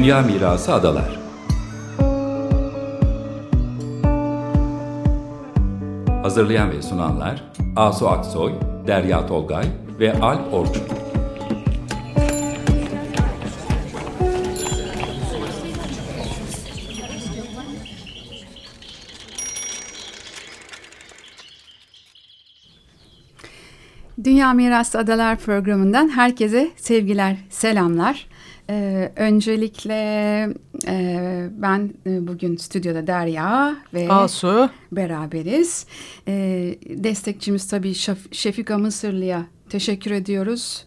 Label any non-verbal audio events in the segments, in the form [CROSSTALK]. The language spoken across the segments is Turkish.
Dünya Mirası Adalar Hazırlayan ve sunanlar Asu Aksoy, Derya Tolgay ve Alp Orçun. Dünya Mirası Adalar programından herkese sevgiler, selamlar. Ee, öncelikle e, ben e, bugün stüdyoda Derya ve Asu beraberiz. Ee, destekçimiz tabii Şef, Şefika Mısırlı'ya teşekkür ediyoruz.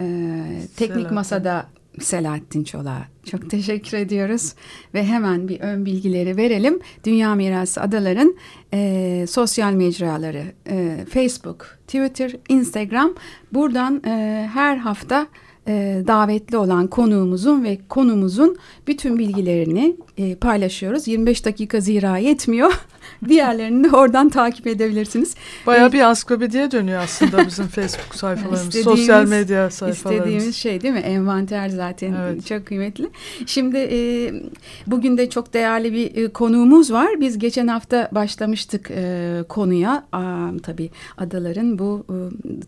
Ee, teknik Selahattin. Masada Selahattin Çolak'a çok teşekkür ediyoruz. Ve hemen bir ön bilgileri verelim. Dünya Mirası Adaların e, sosyal mecraları e, Facebook, Twitter, Instagram. Buradan e, her hafta e, davetli olan konuğumuzun ve konumuzun bütün bilgilerini e, paylaşıyoruz. 25 dakika zira yetmiyor. [LAUGHS] [LAUGHS] Diğerlerini de oradan takip edebilirsiniz. bayağı E, bir ansiklopediye dönüyor aslında bizim [LAUGHS] Facebook sayfalarımız, sosyal medya sayfalarımız. İstediğimiz şey değil mi? Envanter zaten Evet. çok kıymetli. Şimdi e, bugün de çok değerli bir e, konuğumuz var. Biz geçen hafta başlamıştık e, konuya. Aa, tabii adaların bu e,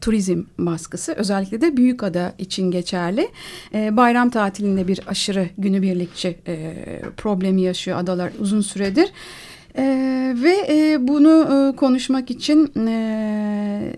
turizm baskısı özellikle de Büyükada için geçerli. E, bayram tatilinde bir aşırı günübirlikçi e, problemi yaşıyor adalar uzun süredir. Ee, ve e, bunu e, konuşmak için e,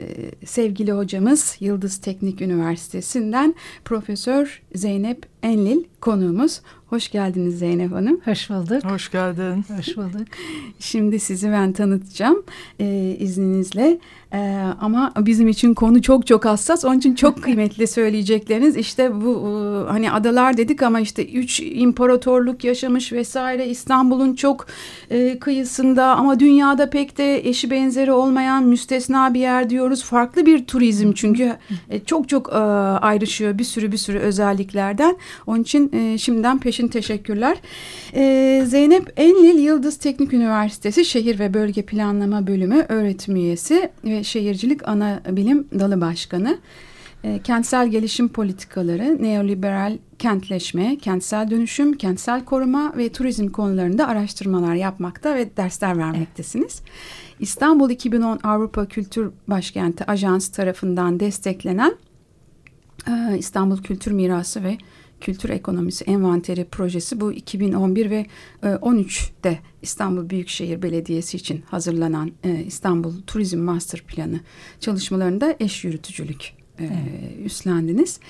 sevgili hocamız Yıldız Teknik Üniversitesi'nden Profesör Zeynep Enlil konuğumuz. Hoş geldiniz Zeynep Hanım. Hoş bulduk. Hoş geldin. Hoş bulduk. [LAUGHS] Şimdi sizi ben tanıtacağım e, izninizle. E, ama bizim için konu çok çok hassas. Onun için çok [LAUGHS] kıymetli söyleyecekleriniz. İşte bu e, hani adalar dedik ama işte üç imparatorluk yaşamış vesaire. İstanbul'un çok e, kıyısında ama dünyada pek de eşi benzeri olmayan müstesna bir yer diyoruz. Farklı bir turizm çünkü e, çok çok e, ayrışıyor bir sürü bir sürü özelliklerden. Onun için e, şimdiden peşin teşekkürler. E, Zeynep Enlil Yıldız Teknik Üniversitesi Şehir ve Bölge Planlama Bölümü öğretim üyesi ve Şehircilik Ana Bilim Dalı Başkanı. E, kentsel gelişim politikaları, neoliberal kentleşme, kentsel dönüşüm, kentsel koruma ve turizm konularında araştırmalar yapmakta ve dersler vermektesiniz. İstanbul 2010 Avrupa Kültür Başkenti Ajansı tarafından desteklenen ee, İstanbul Kültür Mirası ve Kültür Ekonomisi Envanteri projesi bu 2011 ve e, 13'te İstanbul Büyükşehir Belediyesi için hazırlanan e, İstanbul Turizm Master Planı çalışmalarında eş yürütücülük e, üstlendiniz.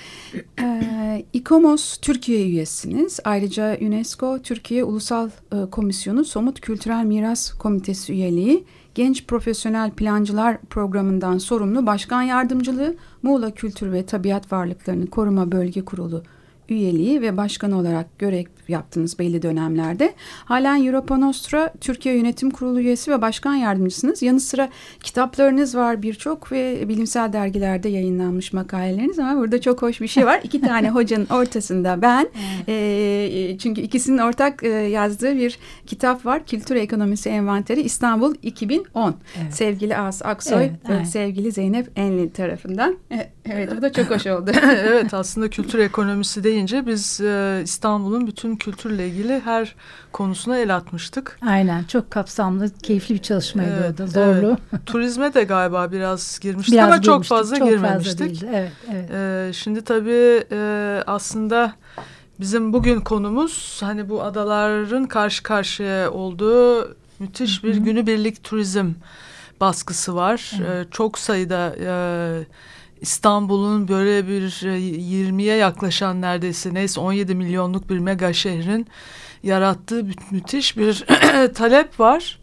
E, İKOMOS Türkiye üyesiniz. Ayrıca UNESCO Türkiye Ulusal e, Komisyonu Somut Kültürel Miras Komitesi üyeliği Genç Profesyonel Plancılar Programı'ndan sorumlu başkan yardımcılığı, Muğla Kültür ve Tabiat Varlıklarını Koruma Bölge Kurulu üyeliği ve başkan olarak görev yaptınız belli dönemlerde. Halen Europa Nostra Türkiye Yönetim Kurulu üyesi ve başkan yardımcısınız. Yanı sıra kitaplarınız var birçok ve bilimsel dergilerde yayınlanmış makaleleriniz ama burada çok hoş bir şey var. İki tane hocanın ortasında ben e, çünkü ikisinin ortak e, yazdığı bir kitap var. Kültür Ekonomisi Envanteri İstanbul 2010. Evet. Sevgili As Aksoy Evet, ve aynen. sevgili Zeynep Enlil tarafından. E, Evet bu da çok hoş oldu. [LAUGHS] evet aslında kültür ekonomisi deyince biz e, İstanbul'un bütün kültürle ilgili her konusuna el atmıştık. Aynen çok kapsamlı, keyifli bir çalışmaydı Evet, o da. Zorlu. [LAUGHS] Turizme de galiba biraz girmiştik Biraz ama çok girmiştik, fazla çok girmemiştik. Fazla değildi. Evet, evet. Ee, şimdi tabii e, aslında bizim bugün konumuz hani bu adaların karşı karşıya olduğu müthiş bir Hı hı. günübirlik turizm baskısı var. Evet. Ee, çok sayıda e, İstanbul'un böyle bir e, 20'ye yaklaşan neredeyse neyse 17 milyonluk bir mega şehrin yarattığı mü- müthiş bir [CLEARS THROAT] talep var.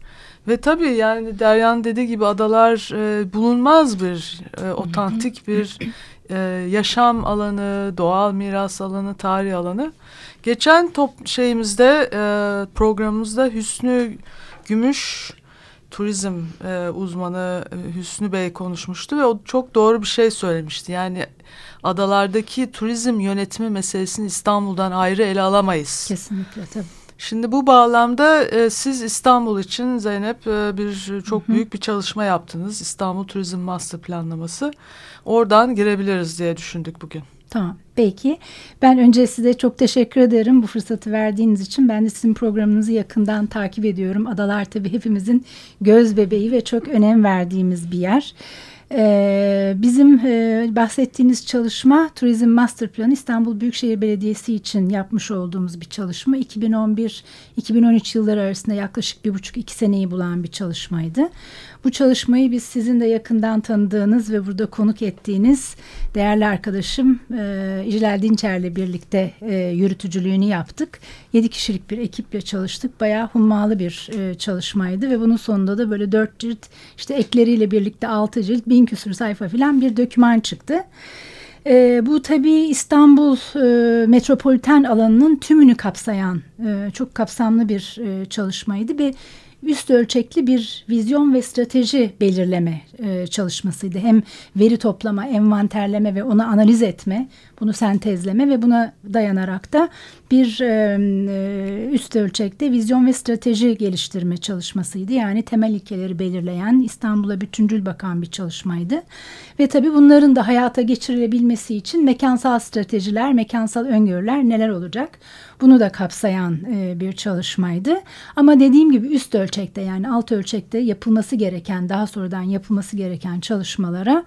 Ve tabii yani Deryan dediği gibi adalar e, bulunmaz bir e, otantik bir e, yaşam alanı, doğal miras alanı, tarih alanı. Geçen top şeyimizde e, programımızda Hüsnü Gümüş turizm e, uzmanı e, Hüsnü Bey konuşmuştu ve o çok doğru bir şey söylemişti. Yani adalardaki turizm yönetimi meselesini İstanbul'dan ayrı ele alamayız. Kesinlikle tabii. Şimdi bu bağlamda e, siz İstanbul için Zeynep e, bir çok büyük bir çalışma yaptınız. İstanbul Turizm Master Planlaması. Oradan girebiliriz diye düşündük bugün. Tamam. Peki. Ben önce size çok teşekkür ederim bu fırsatı verdiğiniz için. Ben de sizin programınızı yakından takip ediyorum. Adalar tabii hepimizin göz bebeği ve çok önem verdiğimiz bir yer. Ee, bizim e, bahsettiğiniz çalışma Turizm Master Planı İstanbul Büyükşehir Belediyesi için yapmış olduğumuz bir çalışma. 2011-2013 yılları arasında yaklaşık bir buçuk iki seneyi bulan bir çalışmaydı. Bu çalışmayı biz sizin de yakından tanıdığınız ve burada konuk ettiğiniz değerli arkadaşım e, İclal Dinçer'le birlikte e, yürütücülüğünü yaptık. Yedi kişilik bir ekiple çalıştık. Bayağı hummalı bir e, çalışmaydı ve bunun sonunda da böyle dört cilt işte ekleriyle birlikte altı cilt bin küsur sayfa filan bir döküman çıktı. E, bu tabii İstanbul e, metropoliten alanının tümünü kapsayan e, çok kapsamlı bir e, çalışmaydı ve üst ölçekli bir vizyon ve strateji belirleme e, çalışmasıydı. Hem veri toplama, envanterleme ve onu analiz etme, bunu sentezleme ve buna dayanarak da bir e, e, üst ölçekte vizyon ve strateji geliştirme çalışmasıydı. Yani temel ilkeleri belirleyen, İstanbul'a bütüncül bakan bir çalışmaydı. Ve tabii bunların da hayata geçirilebilmesi için mekansal stratejiler, mekansal öngörüler neler olacak? Bunu da kapsayan e, bir çalışmaydı. Ama dediğim gibi üst ölçekte yani alt ölçekte yapılması gereken, daha sonradan yapılması gereken çalışmalara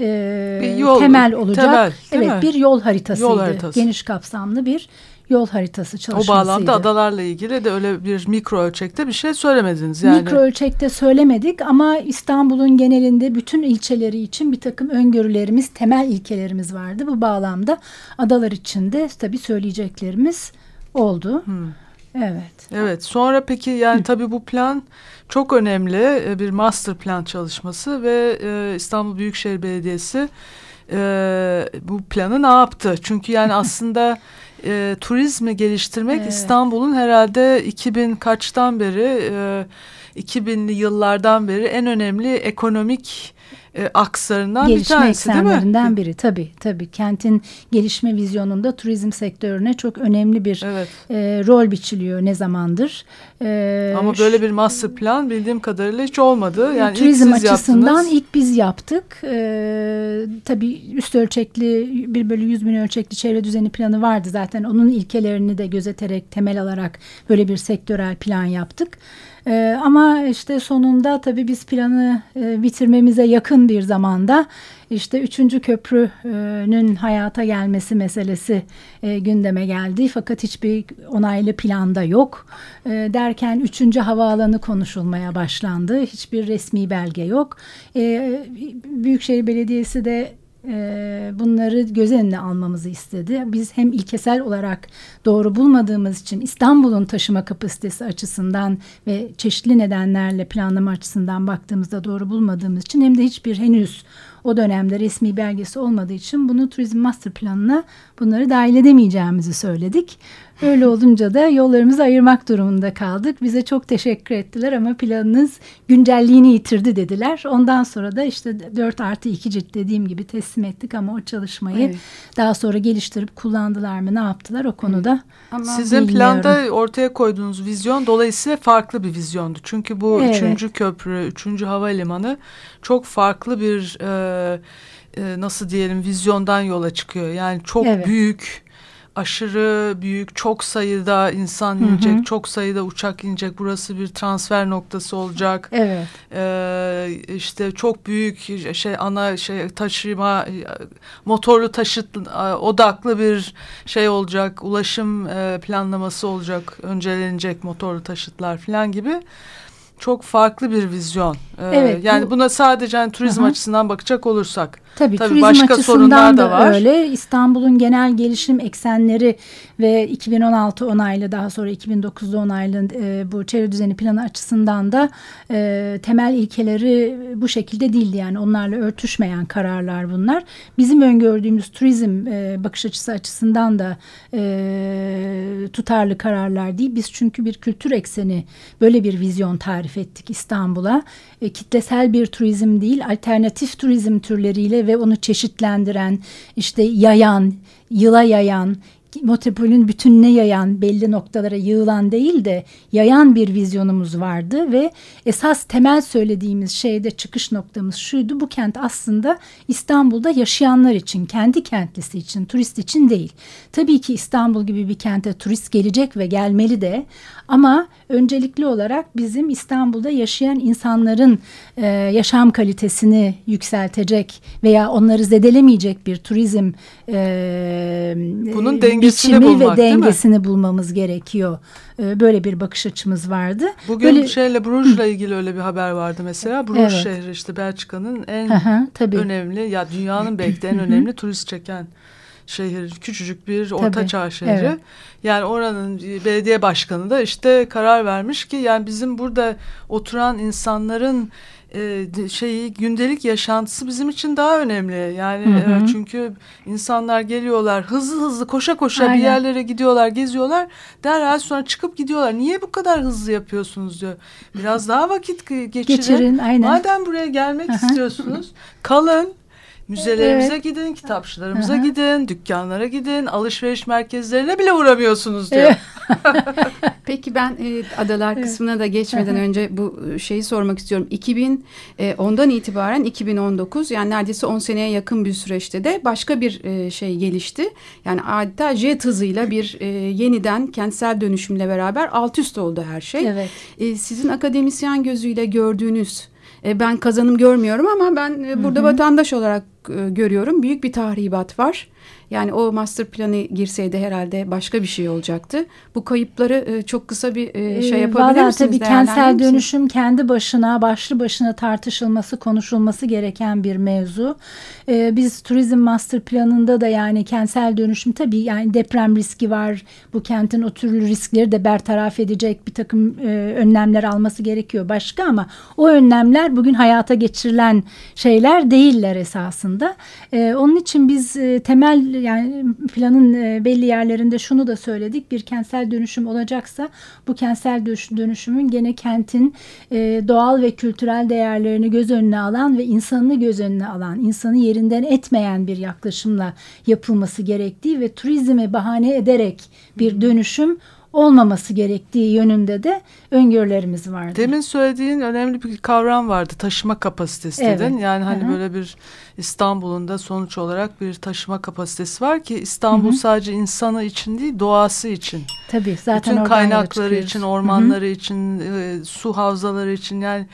e, bir yol, temel olacak. Temel, evet, mi? bir yol haritasıydı. Yol haritası. Geniş kapsamlı bir yol haritası çalışmasıydı. O bağlamda adalarla ilgili de öyle bir mikro ölçekte bir şey söylemediniz yani. Mikro ölçekte söylemedik ama İstanbul'un genelinde bütün ilçeleri için bir takım öngörülerimiz, temel ilkelerimiz vardı. Bu bağlamda adalar için de tabii söyleyeceklerimiz oldu. Hmm. Evet. Evet. Sonra peki yani tabii bu plan çok önemli e, bir master plan çalışması ve e, İstanbul Büyükşehir Belediyesi e, bu planı ne yaptı? Çünkü yani [LAUGHS] aslında e, turizmi geliştirmek evet. İstanbul'un herhalde 2000 kaçtan beri e, 2000'li yıllardan beri en önemli ekonomik e, akslarından gelişme bir tanesi değil mi? eksenlerinden biri tabii tabii kentin gelişme vizyonunda turizm sektörüne çok önemli bir evet. e, rol biçiliyor ne zamandır. E, Ama böyle bir master plan bildiğim kadarıyla hiç olmadı. Yani turizm ilk açısından yaptınız. ilk biz yaptık. E, tabii üst ölçekli bir bölü yüz bin ölçekli çevre düzeni planı vardı zaten. Onun ilkelerini de gözeterek temel alarak böyle bir sektörel plan yaptık. E, ama işte sonunda tabii biz planı e, bitirmemize yakın bir zamanda işte üçüncü köprünün hayata gelmesi meselesi e, gündeme geldi. Fakat hiçbir onaylı planda yok. E, derken üçüncü havaalanı konuşulmaya başlandı. Hiçbir resmi belge yok. E, Büyükşehir Belediyesi de e, bunları göz önüne almamızı istedi. Biz hem ilkesel olarak doğru bulmadığımız için İstanbul'un taşıma kapasitesi açısından ve çeşitli nedenlerle planlama açısından baktığımızda doğru bulmadığımız için hem de hiçbir henüz o dönemde resmi belgesi olmadığı için bunu turizm master planına bunları dahil edemeyeceğimizi söyledik. Öyle olunca da yollarımızı ayırmak durumunda kaldık. Bize çok teşekkür ettiler ama planınız güncelliğini yitirdi dediler. Ondan sonra da işte 4 artı 2 cilt dediğim gibi teslim ettik ama o çalışmayı evet. daha sonra geliştirip kullandılar mı ne yaptılar o konuda ama Sizin bilmiyorum. planda ortaya koyduğunuz vizyon dolayısıyla farklı bir vizyondu. Çünkü bu evet. üçüncü köprü, üçüncü havalimanı çok farklı bir e, e, nasıl diyelim vizyondan yola çıkıyor. Yani çok evet. büyük aşırı büyük çok sayıda insan hı hı. inecek çok sayıda uçak inecek. Burası bir transfer noktası olacak. Evet. Ee, işte çok büyük şey ana şey taşıma motorlu taşıt odaklı bir şey olacak. Ulaşım e, planlaması olacak. Öncelenecek motorlu taşıtlar falan gibi çok farklı bir vizyon. Ee, evet, yani bu, buna sadece yani turizm hı. açısından bakacak olursak. Tabii, Tabii turizm başka sorunlar da var. Öyle. İstanbul'un genel gelişim eksenleri ve 2016 onaylı daha sonra 2009'da onaylı e, bu çevre düzeni planı açısından da e, temel ilkeleri bu şekilde değildi. Yani onlarla örtüşmeyen kararlar bunlar. Bizim öngördüğümüz turizm e, bakış açısı açısından da e, tutarlı kararlar değil. Biz çünkü bir kültür ekseni böyle bir vizyon tarif ettik İstanbul'a. E, kitlesel bir turizm değil alternatif turizm türleriyle ve onu çeşitlendiren, işte yayan, yıla yayan, metropolün bütününe yayan belli noktalara yığılan değil de yayan bir vizyonumuz vardı ve esas temel söylediğimiz şeyde çıkış noktamız şuydu bu kent aslında İstanbul'da yaşayanlar için kendi kentlisi için turist için değil. Tabii ki İstanbul gibi bir kente turist gelecek ve gelmeli de ama öncelikli olarak bizim İstanbul'da yaşayan insanların e, yaşam kalitesini yükseltecek veya onları zedelemeyecek bir turizm e, Bunun dengesini biçimi bulmak, ve dengesini bulmamız gerekiyor. E, böyle bir bakış açımız vardı. Bugün böyle, şeyle Bruges'la ilgili öyle bir haber vardı mesela. Bruges Evet. şehri işte Belçika'nın en tabii. önemli ya dünyanın [CLEARS THROAT] belki de en önemli turist çeken şehir. Küçücük bir Tabii, ortaçağ şehri. evet. Yani oranın belediye başkanı da işte karar vermiş ki yani bizim burada oturan insanların e, şeyi gündelik yaşantısı bizim için daha önemli. Yani Hı hı. e, çünkü insanlar geliyorlar hızlı hızlı koşa koşa Aynen. bir yerlere gidiyorlar, geziyorlar. Derhal sonra çıkıp gidiyorlar. Niye bu kadar hızlı yapıyorsunuz diyor. Biraz daha vakit ge- geçirin. Geçirin, aynen. Madem buraya gelmek Hı hı. istiyorsunuz, kalın. Müzelerimize Evet. gidin, kitapçılarımıza Hı hı. gidin, dükkanlara gidin, alışveriş merkezlerine bile uğramıyorsunuz diyor. [LAUGHS] Peki ben e, adalar kısmına da geçmeden önce bu e, şeyi sormak istiyorum. 2010'dan itibaren 2019 yani neredeyse 10 seneye yakın bir süreçte de başka bir e, şey gelişti. Yani adeta jet hızıyla bir e, yeniden kentsel dönüşümle beraber alt üst oldu her şey. Evet. E, sizin akademisyen gözüyle gördüğünüz e, ben kazanım görmüyorum ama ben e, burada vatandaş olarak e, görüyorum. Büyük bir tahribat var. Yani o master planı girseydi herhalde başka bir şey olacaktı. Bu kayıpları e, çok kısa bir e, şey Ee, yapabilir Valla misiniz? tabii kentsel misiniz? dönüşüm kendi başına başlı başına tartışılması konuşulması gereken bir mevzu. Ee, biz turizm master planında da yani kentsel dönüşüm tabii yani deprem riski var. Bu kentin o türlü riskleri de bertaraf edecek bir takım e, önlemler alması gerekiyor başka ama o önlemler bugün hayata geçirilen şeyler değiller esasında. Ee, onun için biz e, temel yani planın e, belli yerlerinde şunu da söyledik. Bir kentsel dönüşüm olacaksa bu kentsel dönüş- dönüşümün gene kentin e, doğal ve kültürel değerlerini göz önüne alan ve insanını göz önüne alan, insanı yerinden etmeyen bir yaklaşımla yapılması gerektiği ve turizmi bahane ederek bir dönüşüm olmaması gerektiği yönünde de öngörülerimiz vardı. Demin söylediğin önemli bir kavram vardı. Taşıma kapasitesi dedin. Evet. Yani hani Hı hı. böyle bir İstanbul'un da sonuç olarak bir taşıma kapasitesi var ki İstanbul sadece insanı için değil doğası için. Tabii zaten Bütün kaynakları için, Hı hı. ormanları için, e, su havzaları için yani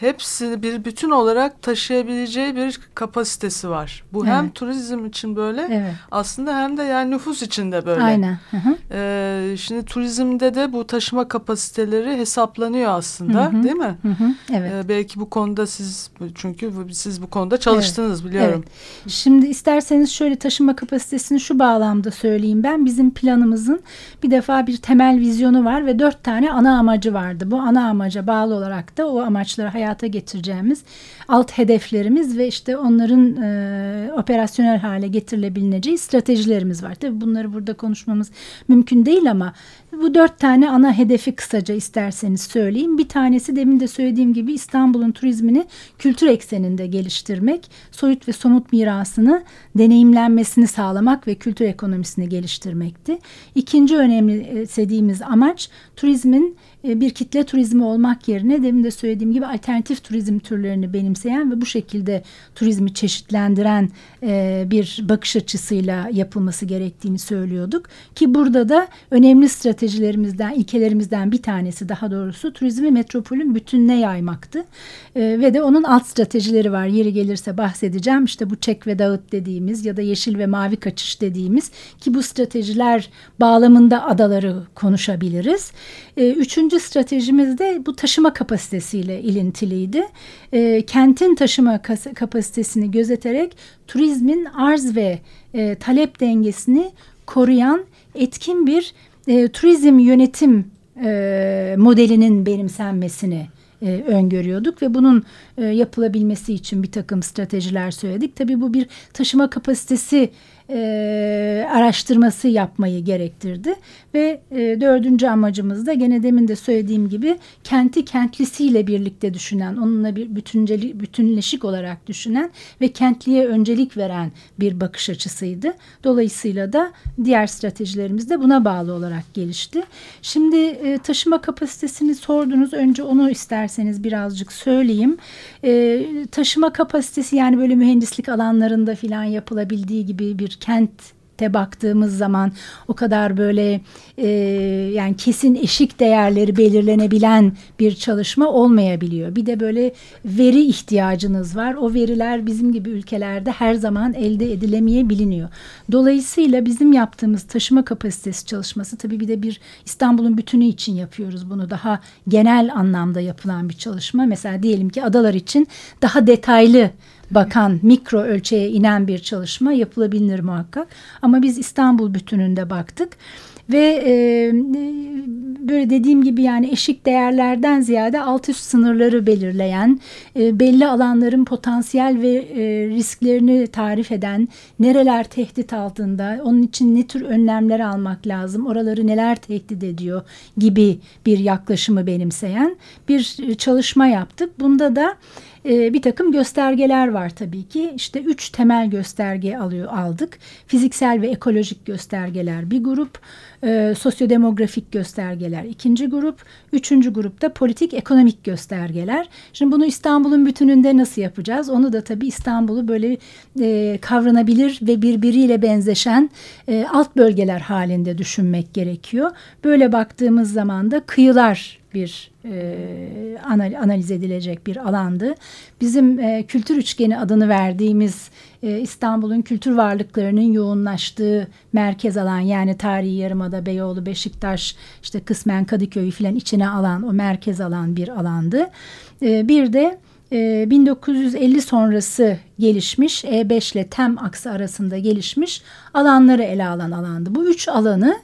hepsini bir bütün olarak taşıyabileceği bir kapasitesi var. Bu hem Evet. turizm için böyle Evet. aslında hem de yani nüfus için de böyle. Aynen. Hı hı. Ee, şimdi turizmde de bu taşıma kapasiteleri hesaplanıyor aslında Hı hı. değil mi? Hı hı. Evet. Ee, belki bu konuda siz çünkü siz bu konuda çalıştınız biliyorum. Şimdi isterseniz şöyle taşıma kapasitesini şu bağlamda söyleyeyim ben. Bizim planımızın bir defa bir temel vizyonu var ve dört tane ana amacı vardı. Bu ana amaca bağlı olarak da o amaçları hayata getireceğimiz alt hedeflerimiz ve işte onların e, operasyonel hale getirilebileceği stratejilerimiz var. Tabii bunları burada konuşmamız mümkün değil ama bu dört tane ana hedefi kısaca isterseniz söyleyeyim. Bir tanesi demin de söylediğim gibi İstanbul'un turizmini kültür ekseninde geliştirmek, soyut ve somut mirasını deneyimlenmesini sağlamak ve kültür ekonomisini geliştirmekti. İkinci önemli e, amaç turizmin e, bir kitle turizmi olmak yerine demin de söylediğim gibi alternatif turizm türlerini benimseyen ve bu şekilde turizmi çeşitlendiren e, bir bakış açısıyla yapılması gerektiğini söylüyorduk. Ki burada da önemli stratejilerimizden, ilkelerimizden bir tanesi daha doğrusu turizmi metropolün bütününe yaymaktı. E, ve de onun alt stratejileri var. Yeri gelirse bahsedeceğim. İşte bu çek ve dağıt dediğimiz ya da yeşil ve mavi kaçış dediğimiz ki bu stratejiler bağlamında adaları konuşabiliriz. E, üçüncü stratejimiz de bu taşıma kapasitesiyle ilintiliydi. E, kentin taşıma kapasitesini gözeterek turizmin arz ve e, talep dengesini koruyan etkin bir e, turizm yönetim e, modelinin benimsenmesini e, öngörüyorduk ve bunun e, yapılabilmesi için bir takım stratejiler söyledik. Tabii bu bir taşıma kapasitesi e, araştırması yapmayı gerektirdi. Ve e, dördüncü amacımız da gene demin de söylediğim gibi kenti kentlisiyle birlikte düşünen, onunla bir bütünceli, bütünleşik olarak düşünen ve kentliye öncelik veren bir bakış açısıydı. Dolayısıyla da diğer stratejilerimiz de buna bağlı olarak gelişti. Şimdi e, taşıma kapasitesini sordunuz. Önce onu isterseniz birazcık söyleyeyim. E, taşıma kapasitesi yani böyle mühendislik alanlarında filan yapılabildiği gibi bir kent te baktığımız zaman o kadar böyle e, yani kesin eşik değerleri belirlenebilen bir çalışma olmayabiliyor. Bir de böyle veri ihtiyacınız var. O veriler bizim gibi ülkelerde her zaman elde edilemeyebiliniyor. Dolayısıyla bizim yaptığımız taşıma kapasitesi çalışması tabii bir de bir İstanbul'un bütünü için yapıyoruz bunu. Daha genel anlamda yapılan bir çalışma. Mesela diyelim ki adalar için daha detaylı bakan mikro ölçeğe inen bir çalışma yapılabilir muhakkak. Ama biz İstanbul bütününde baktık ve e, böyle dediğim gibi yani eşik değerlerden ziyade alt üst sınırları belirleyen e, belli alanların potansiyel ve e, risklerini tarif eden nereler tehdit altında onun için ne tür önlemler almak lazım oraları neler tehdit ediyor gibi bir yaklaşımı benimseyen bir çalışma yaptık. Bunda da e, bir takım göstergeler var tabii ki. İşte üç temel gösterge alıyor aldık. Fiziksel ve ekolojik göstergeler bir grup, e, sosyodemografik göstergeler ikinci grup, üçüncü grupta politik ekonomik göstergeler. Şimdi bunu İstanbul'un bütününde nasıl yapacağız? Onu da tabii İstanbul'u böyle e, kavranabilir ve birbiriyle benzeşen e, alt bölgeler halinde düşünmek gerekiyor. Böyle baktığımız zaman da kıyılar bir e, analiz edilecek bir alandı. Bizim e, kültür üçgeni adını verdiğimiz e, İstanbul'un kültür varlıklarının yoğunlaştığı merkez alan yani tarihi yarımada Beyoğlu, Beşiktaş, işte kısmen Kadıköy'ü filan içine alan o merkez alan bir alandı. E, bir de 1950 sonrası gelişmiş E5 ile TEM aksı arasında gelişmiş alanları ele alan alandı. Bu üç alanı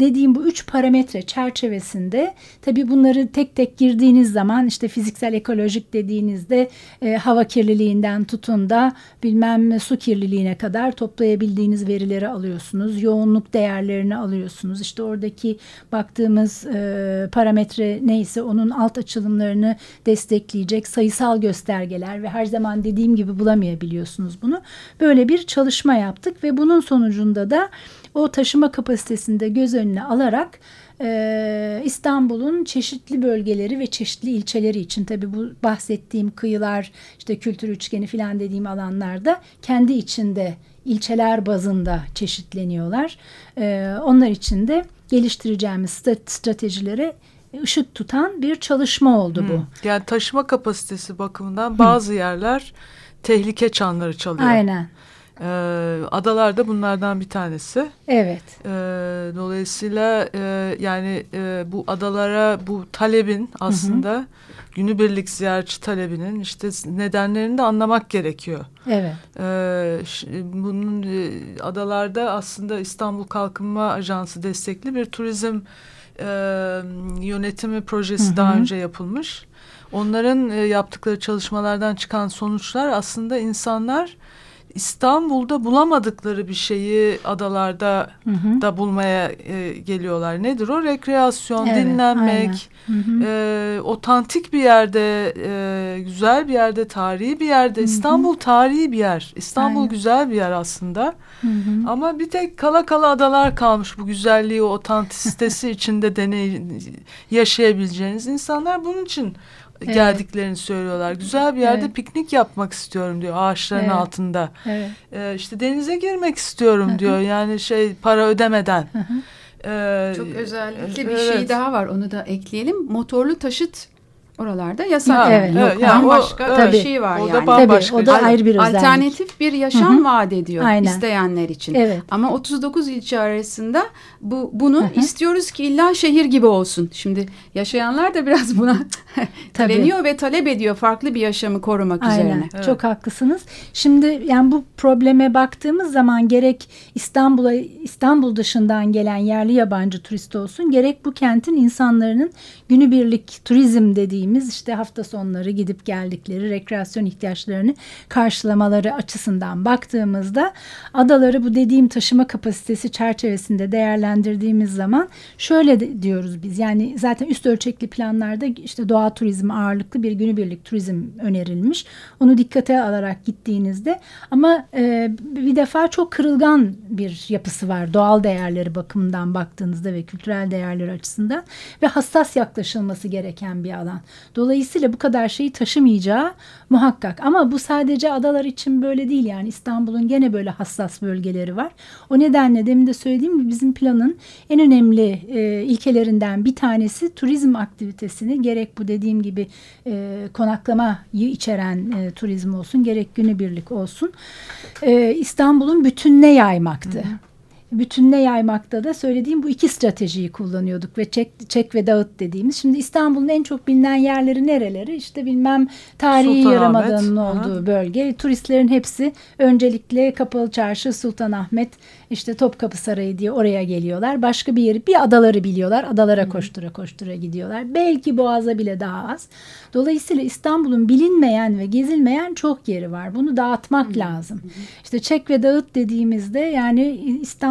dediğim bu üç parametre çerçevesinde tabii bunları tek tek girdiğiniz zaman işte fiziksel ekolojik dediğinizde e, hava kirliliğinden tutun da bilmem su kirliliğine kadar toplayabildiğiniz verileri alıyorsunuz. Yoğunluk değerlerini alıyorsunuz. İşte oradaki baktığımız e, parametre neyse onun alt açılımlarını destekleyecek sayısal göstergeler ve her zaman dediğim gibi bulamayabiliyorsunuz bunu. Böyle bir çalışma yaptık ve bunun sonucunda da o taşıma kapasitesinde göz önüne alarak e, İstanbul'un çeşitli bölgeleri ve çeşitli ilçeleri için tabi bu bahsettiğim kıyılar işte kültür üçgeni filan dediğim alanlarda kendi içinde ilçeler bazında çeşitleniyorlar. E, onlar için de geliştireceğimiz stratejilere ışık tutan bir çalışma oldu bu. Hmm. Yani taşıma kapasitesi bakımından bazı hmm. yerler tehlike çanları çalıyor. Aynen. E, adalar da bunlardan bir tanesi. Evet. E, dolayısıyla e, yani e, bu adalara bu talebin aslında hı hı. günübirlik ziyaretçi talebinin işte nedenlerini de anlamak gerekiyor. Evet. E, bunun e, adalarda aslında İstanbul Kalkınma Ajansı destekli bir turizm e, yönetimi projesi hı hı. daha önce yapılmış. Onların e, yaptıkları çalışmalardan çıkan sonuçlar aslında insanlar İstanbul'da bulamadıkları bir şeyi adalarda hı hı. da bulmaya e, geliyorlar. Nedir o? Rekreasyon, evet, dinlenmek, hı hı. E, otantik bir yerde, e, güzel bir yerde, tarihi bir yerde. Hı hı. İstanbul tarihi bir yer. İstanbul aynen. güzel bir yer aslında. Hı hı. Ama bir tek kala kala adalar kalmış bu güzelliği, o otantisitesi [LAUGHS] içinde deney yaşayabileceğiniz insanlar bunun için evet. geldiklerini söylüyorlar. Güzel bir yerde evet. piknik yapmak istiyorum diyor ağaçların evet. altında. Evet. Ee, işte denize girmek istiyorum diyor. Yani şey para ödemeden. Ee, Çok özellikle bir evet. şey daha var onu da ekleyelim. Motorlu taşıt Oralarda yasak. Ha, evet, yok. Yani başka o, tabii, bir şey var o yani. Da tabii, o da ayrı bir özellik. Alternatif bir yaşam Hı -hı. vaat ediyor Aynen. isteyenler için. Evet. Ama 39 ilçe arasında bu bunu Hı -hı. istiyoruz ki illa şehir gibi olsun. Şimdi yaşayanlar da biraz buna [LAUGHS] taleniyor ve talep ediyor farklı bir yaşamı korumak Aynen. üzerine. Evet. Çok haklısınız. Şimdi yani bu probleme baktığımız zaman gerek İstanbul'a İstanbul dışından gelen yerli yabancı turist olsun gerek bu kentin insanların günübirlik turizm dediğim dediğimiz işte hafta sonları gidip geldikleri rekreasyon ihtiyaçlarını karşılamaları açısından baktığımızda adaları bu dediğim taşıma kapasitesi çerçevesinde değerlendirdiğimiz zaman şöyle diyoruz biz yani zaten üst ölçekli planlarda işte doğa turizmi ağırlıklı bir günübirlik turizm önerilmiş. Onu dikkate alarak gittiğinizde ama e, bir defa çok kırılgan bir yapısı var doğal değerleri bakımından baktığınızda ve kültürel değerleri açısından ve hassas yaklaşılması gereken bir alan. Dolayısıyla bu kadar şeyi taşımayacağı muhakkak ama bu sadece adalar için böyle değil yani İstanbul'un gene böyle hassas bölgeleri var. O nedenle demin de söylediğim gibi bizim planın en önemli e, ilkelerinden bir tanesi turizm aktivitesini gerek bu dediğim gibi e, konaklamayı içeren e, turizm olsun gerek günübirlik olsun e, İstanbul'un bütününe yaymaktı. Hı hı bütününe yaymakta da söylediğim bu iki stratejiyi kullanıyorduk ve çek, çek ve dağıt dediğimiz. Şimdi İstanbul'un en çok bilinen yerleri nereleri? İşte bilmem tarihi yarımadanın olduğu Aha. bölge. Turistlerin hepsi öncelikle Kapalı Çarşı, Sultanahmet, işte Topkapı Sarayı diye oraya geliyorlar. Başka bir yeri, bir adaları biliyorlar. Adalara koştura koştura gidiyorlar. Belki Boğaz'a bile daha az. Dolayısıyla İstanbul'un bilinmeyen ve gezilmeyen çok yeri var. Bunu dağıtmak lazım. İşte çek ve dağıt dediğimizde yani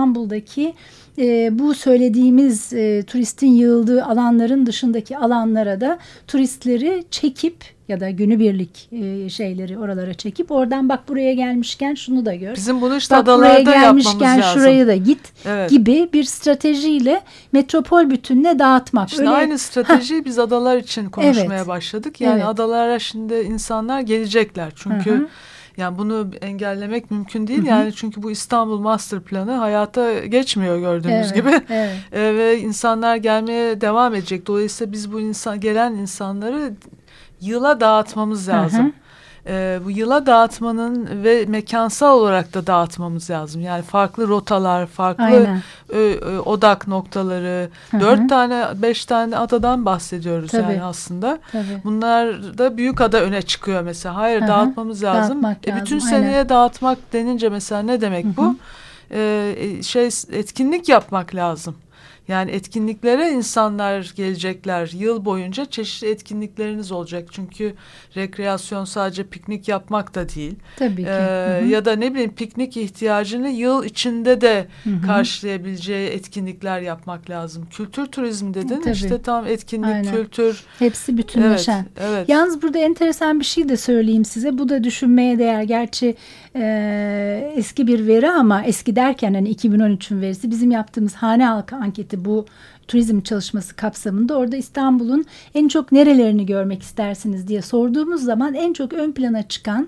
İstanbul'daki e, bu söylediğimiz e, turistin yığıldığı alanların dışındaki alanlara da turistleri çekip ya da günübirlik e, şeyleri oralara çekip oradan bak buraya gelmişken şunu da gör. Bizim bunu işte bak, adalarda buraya gelmişken şuraya da git evet. gibi bir stratejiyle metropol bütününe dağıtmak. İşte Öyle, aynı stratejiyi biz adalar için konuşmaya evet. başladık. Yani evet. adalara şimdi insanlar gelecekler çünkü... Hı -hı. Yani bunu engellemek mümkün değil. Hı hı. Yani çünkü bu İstanbul Master Planı hayata geçmiyor gördüğünüz evet, gibi. Evet. [LAUGHS] E, ve insanlar gelmeye devam edecek. Dolayısıyla biz bu insan gelen insanları yıla dağıtmamız lazım. Hı hı. Ee, bu yıla dağıtmanın ve mekansal olarak da dağıtmamız lazım. Yani farklı rotalar, farklı e, e, odak noktaları, hı hı. dört tane, beş tane adadan bahsediyoruz Tabii. yani aslında. Tabii. Bunlar da büyük ada öne çıkıyor mesela. Hayır hı hı. dağıtmamız lazım. E, bütün lazım. seneye Aynen. dağıtmak denince mesela ne demek hı hı. bu? Ee, e, şey etkinlik yapmak lazım. Yani etkinliklere insanlar gelecekler. Yıl boyunca çeşitli etkinlikleriniz olacak. Çünkü rekreasyon sadece piknik yapmak da değil. Tabii ki. Ee, Ya da ne bileyim piknik ihtiyacını yıl içinde de Hı -hı. karşılayabileceği etkinlikler yapmak lazım. Kültür turizmi dedin. Tabii. İşte tam etkinlik, Aynen. kültür. Hepsi bütünleşen. Evet, evet. Yalnız burada enteresan bir şey de söyleyeyim size. Bu da düşünmeye değer. Gerçi e, eski bir veri ama eski derken hani 2013'ün verisi bizim yaptığımız hane halkı anketi bu turizm çalışması kapsamında orada İstanbul'un en çok nerelerini görmek istersiniz diye sorduğumuz zaman en çok ön plana çıkan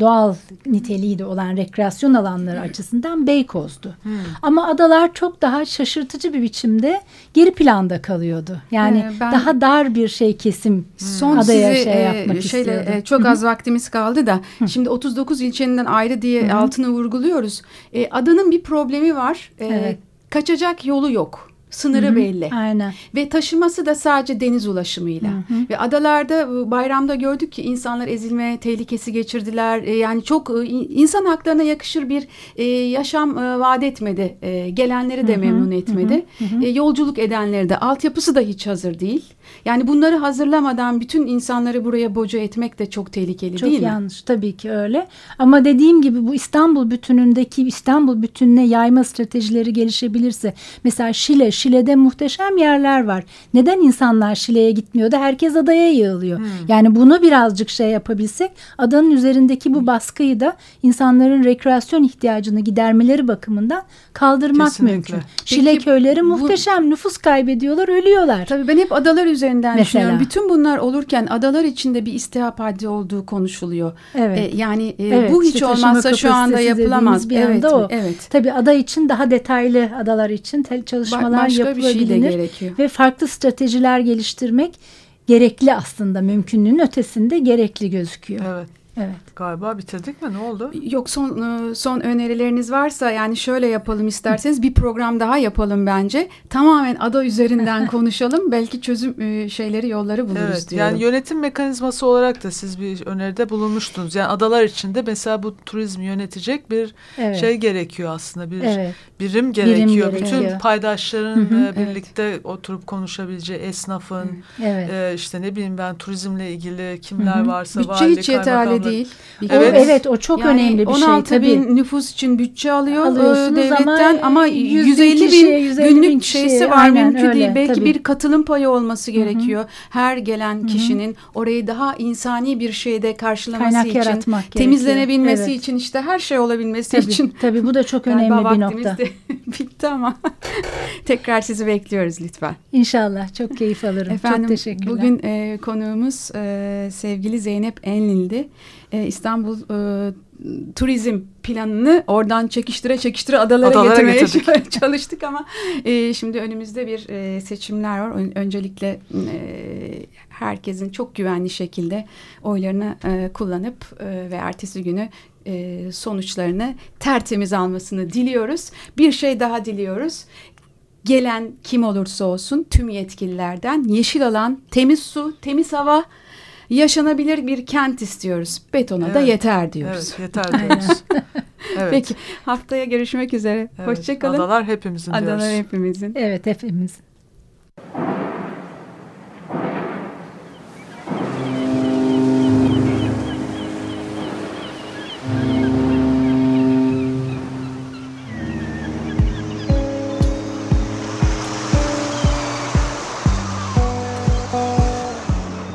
doğal niteliği de olan rekreasyon alanları açısından Beykoz'du. Hmm. Ama adalar çok daha şaşırtıcı bir biçimde geri planda kalıyordu. Yani ee, ben, daha dar bir şey kesim son adaya sizi, şey yapmak e, şeyle, istiyordu. E, çok az vaktimiz kaldı da şimdi 39 ilçenden ayrı diye Hı altını vurguluyoruz. E, adanın bir problemi var. E, evet. Kaçacak yolu yok. Sınırı Hı -hı. belli. Aynen. Ve taşıması da sadece deniz ulaşımıyla. Hı -hı. Ve adalarda bayramda gördük ki insanlar ezilme tehlikesi geçirdiler. E, yani çok e, insan haklarına yakışır bir e, yaşam vaat etmedi. Gelenleri de Hı -hı. memnun etmedi. Hı -hı. Yolculuk edenleri de altyapısı da hiç hazır değil. Yani bunları hazırlamadan bütün insanları buraya boca etmek de çok tehlikeli çok değil mi? Çok yanlış tabii ki öyle. Ama dediğim gibi bu İstanbul bütünündeki İstanbul bütününe yayma stratejileri gelişebilirse mesela Şile Şile'de muhteşem yerler var. Neden insanlar Şile'ye gitmiyor da herkes adaya yığılıyor? Hmm. Yani bunu birazcık şey yapabilsek adanın üzerindeki bu baskıyı da insanların rekreasyon ihtiyacını gidermeleri bakımından kaldırmak Kesinlikle. mümkün. Peki, Şile köyleri muhteşem bu, nüfus kaybediyorlar ölüyorlar. Tabii ben hep adalar üzerinden Mesela. düşünüyorum. Bütün bunlar olurken adalar içinde bir istihap haddi olduğu konuşuluyor. Evet. E, yani e, evet, bu hiç işte olmazsa şu anda yapılamaz. Bir evet, o. evet. Tabii ada için daha detaylı adalar için çalışmalar Başka yapılabilir. Bir şey de gerekiyor. Ve farklı stratejiler geliştirmek gerekli aslında mümkünlüğün ötesinde gerekli gözüküyor. Evet. Evet. Galiba bitirdik mi? Ne oldu? Yok son e, son önerileriniz varsa yani şöyle yapalım isterseniz bir program daha yapalım bence. Tamamen ada üzerinden [LAUGHS] konuşalım. Belki çözüm e, şeyleri yolları buluruz Evet diyorum. yani yönetim mekanizması olarak da siz bir öneride bulunmuştunuz. Yani adalar içinde mesela bu turizmi yönetecek bir Evet. şey gerekiyor aslında. Bir evet. birim gerekiyor. gerekiyor. Bütün paydaşların e, birlikte oturup konuşabileceği esnafın Evet. e, işte ne bileyim ben turizmle ilgili kimler Hı hı. varsa Bütçe hiç yeterli. Değil. Bir O, Evet. evet. o çok Yani önemli bir şey 16 tabii. bin nüfus için bütçe alıyor e, Alıyorsunuz devletten ama ama, 100 bin 150 bin kişiye, 150 bin günlük kişiye, şeysi var aynen mümkün öyle, değil. Belki tabii. bir katılım payı olması gerekiyor. Her gelen kişinin orayı daha insani bir şeyde karşılaması Kaynak için, gerekiyor. temizlenebilmesi Evet. için işte her şey olabilmesi Tabii, için. tabii bu da çok önemli bir nokta. de [LAUGHS] [LAUGHS] bitti ama [LAUGHS] tekrar sizi bekliyoruz lütfen. İnşallah çok keyif alırım. Efendim çok teşekkürler. bugün e, konuğumuz e, sevgili Zeynep Enlil'di. E, İstanbul e, turizm planını oradan çekiştire çekiştire adalara, Adalara getirmeye getirdik. [LAUGHS] çalıştık ama e, şimdi önümüzde bir e, seçimler var. Ön- Öncelikle e, herkesin çok güvenli şekilde oylarını e, kullanıp e, ve ertesi günü e, sonuçlarını tertemiz almasını diliyoruz. Bir şey daha diliyoruz gelen kim olursa olsun tüm yetkililerden yeşil alan, temiz su, temiz hava, yaşanabilir bir kent istiyoruz. Betona da Evet. yeter diyoruz. Evet [LAUGHS] yeter diyoruz. evet. Peki haftaya görüşmek üzere. evet. Hoşçakalın. Adalar hepimizin Adalar diyoruz. hepimizin. Evet hepimiz.